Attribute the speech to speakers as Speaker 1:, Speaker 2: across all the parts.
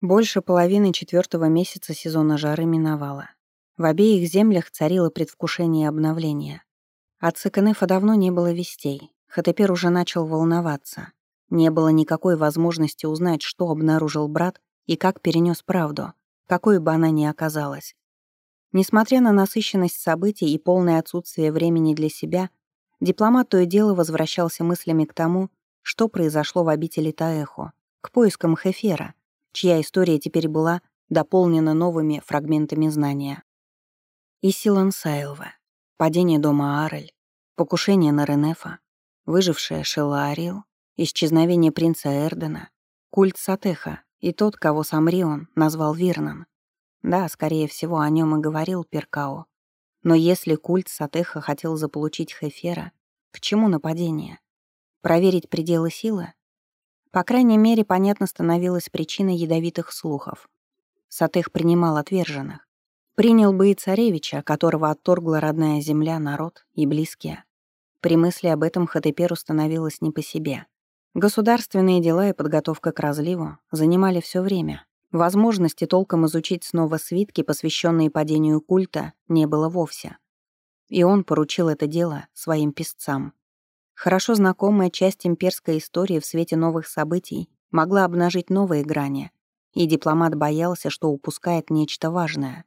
Speaker 1: Больше половины четвертого месяца сезона жары миновало. В обеих землях царило предвкушение обновления. От Сыканефа давно не было вестей. Хатепер уже начал волноваться. Не было никакой возможности узнать, что обнаружил брат и как перенес правду, какой бы она ни оказалась. Несмотря на насыщенность событий и полное отсутствие времени для себя, дипломат то и дело возвращался мыслями к тому, что произошло в обители Таэхо, к поискам Хефера — чья история теперь была дополнена новыми фрагментами знания. Исилан Сайлва, падение дома Арель, покушение на Ренефа, выжившая Шелла Арил, исчезновение принца Эрдена, культ Сатеха и тот, кого сам Рион назвал Вирнан. Да, скорее всего, о нем и говорил Перкао. Но если культ Сатеха хотел заполучить Хефера, к чему нападение? Проверить пределы силы? По крайней мере, понятно становилась причина ядовитых слухов. Сатых принимал отверженных. Принял бы и царевича, которого отторгла родная земля, народ и близкие. При мысли об этом Хатеперу становилось не по себе. Государственные дела и подготовка к разливу занимали все время. Возможности толком изучить снова свитки, посвященные падению культа, не было вовсе. И он поручил это дело своим писцам. Хорошо знакомая часть имперской истории в свете новых событий могла обнажить новые грани, и дипломат боялся, что упускает нечто важное.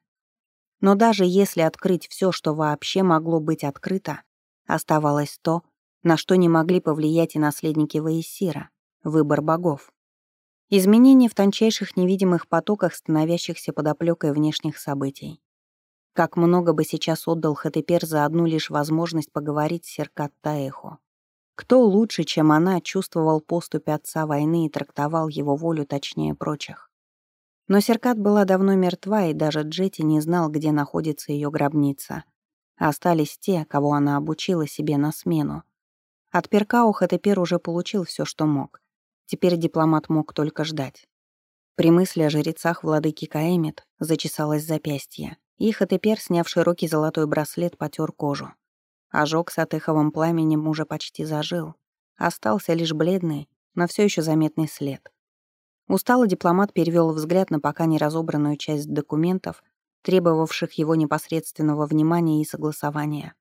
Speaker 1: Но даже если открыть все, что вообще могло быть открыто, оставалось то, на что не могли повлиять и наследники Ваесира — выбор богов. Изменения в тончайших невидимых потоках, становящихся подоплекой внешних событий. Как много бы сейчас отдал Хатепер за одну лишь возможность поговорить с Серкат Таэхо. Кто лучше, чем она, чувствовал поступь отца войны и трактовал его волю точнее прочих. Но Серкат была давно мертва, и даже Джети не знал, где находится ее гробница. Остались те, кого она обучила себе на смену. От Перкау Хатепер уже получил все, что мог. Теперь дипломат мог только ждать. При мысли о жрецах владыки Каэмит зачесалось запястье, и Хатепер, сняв широкий золотой браслет, потер кожу. Ожог с отыховым пламенем уже почти зажил. Остался лишь бледный, но все еще заметный след. Усталый дипломат перевел взгляд на пока не разобранную часть документов, требовавших его непосредственного внимания и согласования.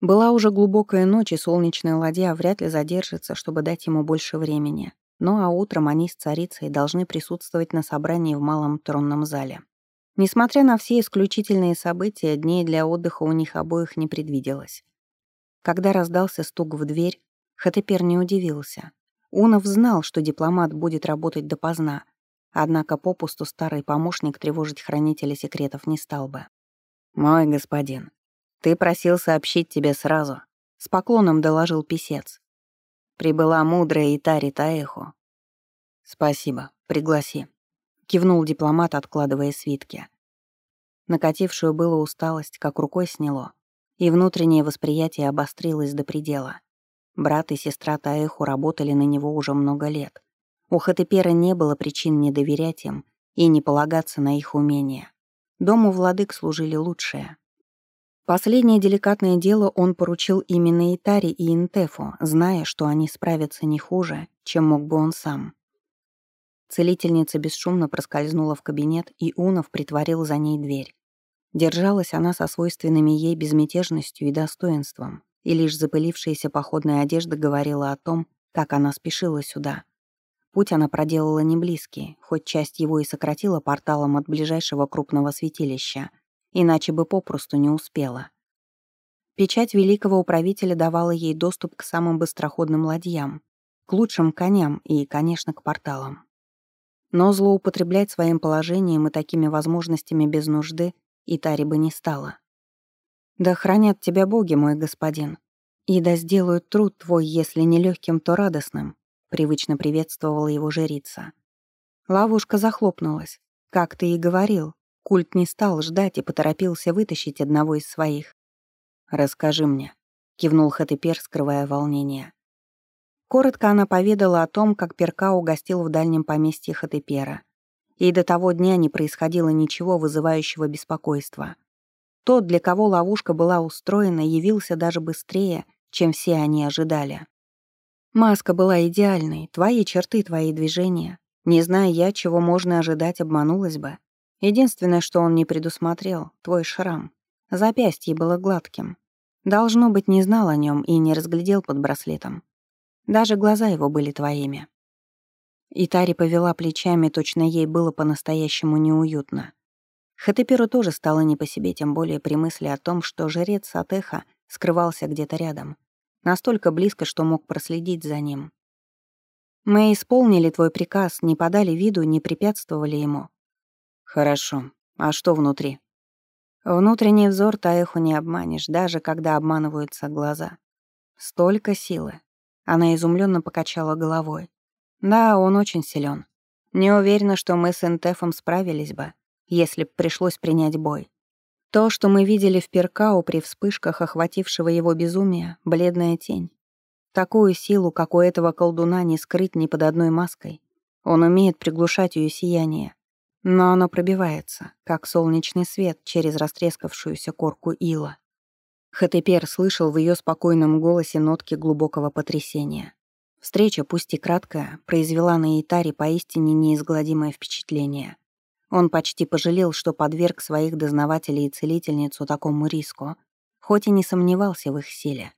Speaker 1: Была уже глубокая ночь, и солнечная ладья вряд ли задержится, чтобы дать ему больше времени. Ну а утром они с царицей должны присутствовать на собрании в малом тронном зале. Несмотря на все исключительные события, дней для отдыха у них обоих не предвиделось. Когда раздался стук в дверь, Хатепер не удивился. Унов знал, что дипломат будет работать допоздна, однако попусту старый помощник тревожить хранителя секретов не стал бы. «Мой господин, ты просил сообщить тебе сразу», — с поклоном доложил писец. «Прибыла мудрая Итари Таэхо». «Спасибо, пригласи», кивнул дипломат, откладывая свитки. Накатившую было усталость, как рукой сняло, и внутреннее восприятие обострилось до предела. Брат и сестра Таэху работали на него уже много лет. У Хатепера не было причин не доверять им и не полагаться на их умения. Дому владык служили лучшие. Последнее деликатное дело он поручил именно Итари и Интефу, зная, что они справятся не хуже, чем мог бы он сам. Целительница бесшумно проскользнула в кабинет, и Унов притворил за ней дверь. Держалась она со свойственными ей безмятежностью и достоинством, и лишь запылившаяся походная одежда говорила о том, как она спешила сюда. Путь она проделала не близкий, хоть часть его и сократила порталом от ближайшего крупного святилища, иначе бы попросту не успела. Печать великого управителя давала ей доступ к самым быстроходным ладьям, к лучшим коням и, конечно, к порталам. Но злоупотреблять своим положением и такими возможностями без нужды и Тари бы не стала. «Да хранят тебя боги, мой господин, и да сделают труд твой, если не легким, то радостным», привычно приветствовала его жрица. Ловушка захлопнулась. Как ты и говорил, культ не стал ждать и поторопился вытащить одного из своих. «Расскажи мне», — кивнул Хатепер, скрывая волнение. Коротко она поведала о том, как Перка угостил в дальнем поместье Хатепера. И до того дня не происходило ничего вызывающего беспокойства. Тот, для кого ловушка была устроена, явился даже быстрее, чем все они ожидали. Маска была идеальной, твои черты, твои движения. Не зная я, чего можно ожидать, обманулась бы. Единственное, что он не предусмотрел — твой шрам. Запястье было гладким. Должно быть, не знал о нем и не разглядел под браслетом. Даже глаза его были твоими. И Тари повела плечами, точно ей было по-настоящему неуютно. Хатеперу тоже стало не по себе, тем более при мысли о том, что жрец Сатеха скрывался где-то рядом, настолько близко, что мог проследить за ним. «Мы исполнили твой приказ, не подали виду, не препятствовали ему». «Хорошо. А что внутри?» Внутренний взор Таэху не обманешь, даже когда обманываются глаза. Столько силы. Она изумленно покачала головой. Да, он очень силен. Не уверена, что мы с Энтефом справились бы, если б пришлось принять бой. То, что мы видели в Перкау при вспышках охватившего его безумия, бледная тень. Такую силу, как у этого колдуна, не скрыть ни под одной маской. Он умеет приглушать ее сияние. Но оно пробивается, как солнечный свет через растрескавшуюся корку ила. Хатепер слышал в ее спокойном голосе нотки глубокого потрясения. Встреча, пусть и краткая, произвела на Итаре поистине неизгладимое впечатление. Он почти пожалел, что подверг своих дознавателей и целительницу такому риску, хоть и не сомневался в их силе.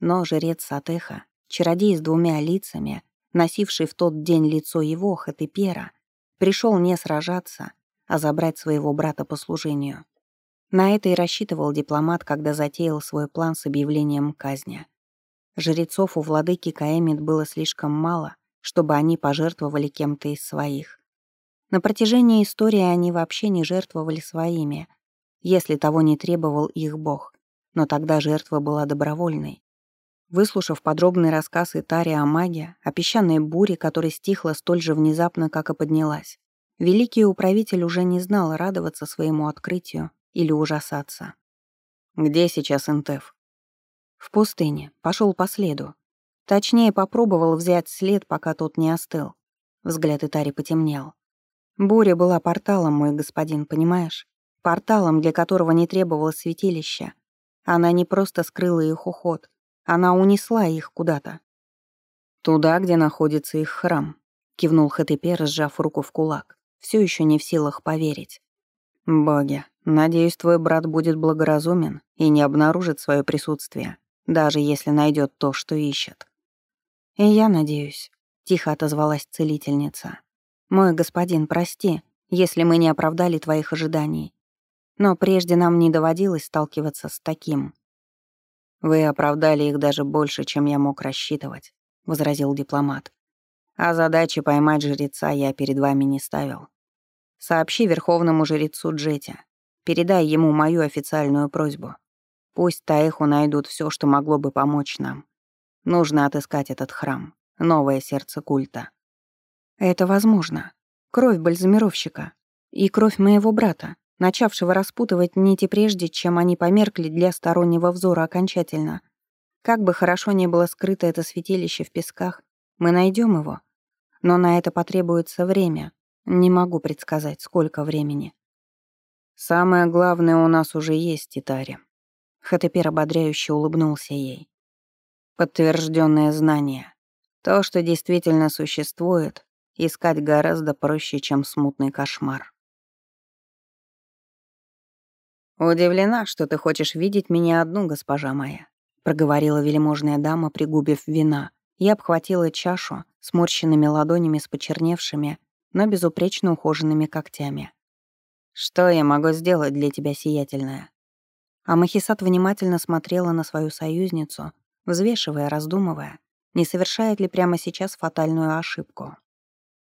Speaker 1: Но жрец Сатеха, чародей с двумя лицами, носивший в тот день лицо его, Хатепера, пришел не сражаться, а забрать своего брата по служению. На это и рассчитывал дипломат, когда затеял свой план с объявлением казни. Жрецов у владыки Каэмит было слишком мало, чтобы они пожертвовали кем-то из своих. На протяжении истории они вообще не жертвовали своими, если того не требовал их бог, но тогда жертва была добровольной. Выслушав подробный рассказ Итари о маге, о песчаной буре, которая стихла столь же внезапно, как и поднялась, великий управитель уже не знал, радоваться своему открытию или ужасаться. «Где сейчас Интеф?» В пустыне. Пошел по следу. Точнее, попробовал взять след, пока тот не остыл. Взгляд Итари потемнел. Буря была порталом, мой господин, понимаешь? Порталом, для которого не требовалось святилища. Она не просто скрыла их уход. Она унесла их куда-то. «Туда, где находится их храм», — кивнул Хатепер, сжав руку в кулак, все еще не в силах поверить. «Боги, надеюсь, твой брат будет благоразумен и не обнаружит свое присутствие даже если найдет то, что ищет. «И я надеюсь», — тихо отозвалась целительница. «Мой господин, прости, если мы не оправдали твоих ожиданий. Но прежде нам не доводилось сталкиваться с таким». «Вы оправдали их даже больше, чем я мог рассчитывать», — возразил дипломат. «А задачи поймать жреца я перед вами не ставил. Сообщи верховному жрецу Джете. Передай ему мою официальную просьбу. Пусть Таэху найдут все, что могло бы помочь нам. Нужно отыскать этот храм, новое сердце культа. Это возможно. Кровь бальзамировщика и кровь моего брата, начавшего распутывать нити прежде, чем они померкли для стороннего взора окончательно. Как бы хорошо ни было скрыто это святилище в песках, мы найдем его. Но на это потребуется время. Не могу предсказать, сколько времени. Самое главное у нас уже есть, Титари. Хатепер ободряюще улыбнулся ей. Подтвержденное знание. То, что действительно существует, искать гораздо проще, чем смутный кошмар. «Удивлена, что ты хочешь видеть меня одну, госпожа моя», проговорила велиможная дама, пригубив вина, и обхватила чашу сморщенными ладонями с почерневшими, но безупречно ухоженными когтями. «Что я могу сделать для тебя, сиятельная?» А Махисат внимательно смотрела на свою союзницу, взвешивая, раздумывая, не совершает ли прямо сейчас фатальную ошибку.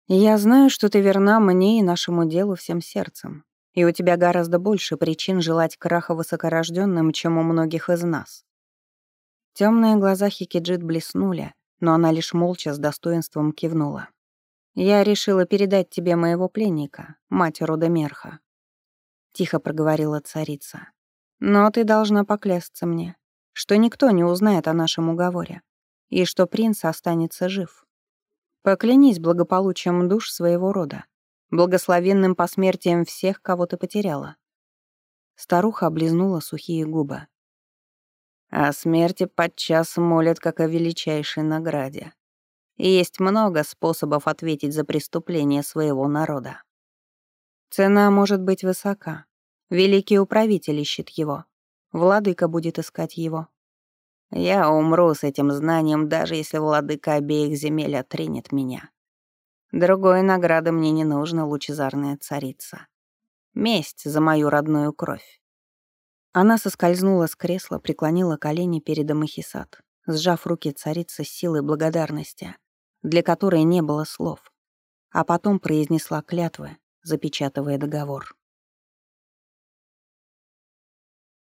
Speaker 1: «Я знаю, что ты верна мне и нашему делу всем сердцем, и у тебя гораздо больше причин желать краха высокорожденным, чем у многих из нас». Темные глаза Хикиджит блеснули, но она лишь молча с достоинством кивнула. «Я решила передать тебе моего пленника, мать рода Мерха», — тихо проговорила царица. Но ты должна поклясться мне, что никто не узнает о нашем уговоре, и что принц останется жив. Поклянись благополучием душ своего рода, благословенным посмертием всех, кого ты потеряла. Старуха облизнула сухие губы. О смерти подчас молят, как о величайшей награде. И есть много способов ответить за преступление своего народа. Цена может быть высока. Великий управитель ищет его. Владыка будет искать его. Я умру с этим знанием, даже если владыка обеих земель отринет меня. Другой награды мне не нужно, лучезарная царица. Месть за мою родную кровь. Она соскользнула с кресла, преклонила колени перед Амахисат, сжав руки царицы с силой благодарности, для которой не было слов, а потом произнесла клятвы, запечатывая договор.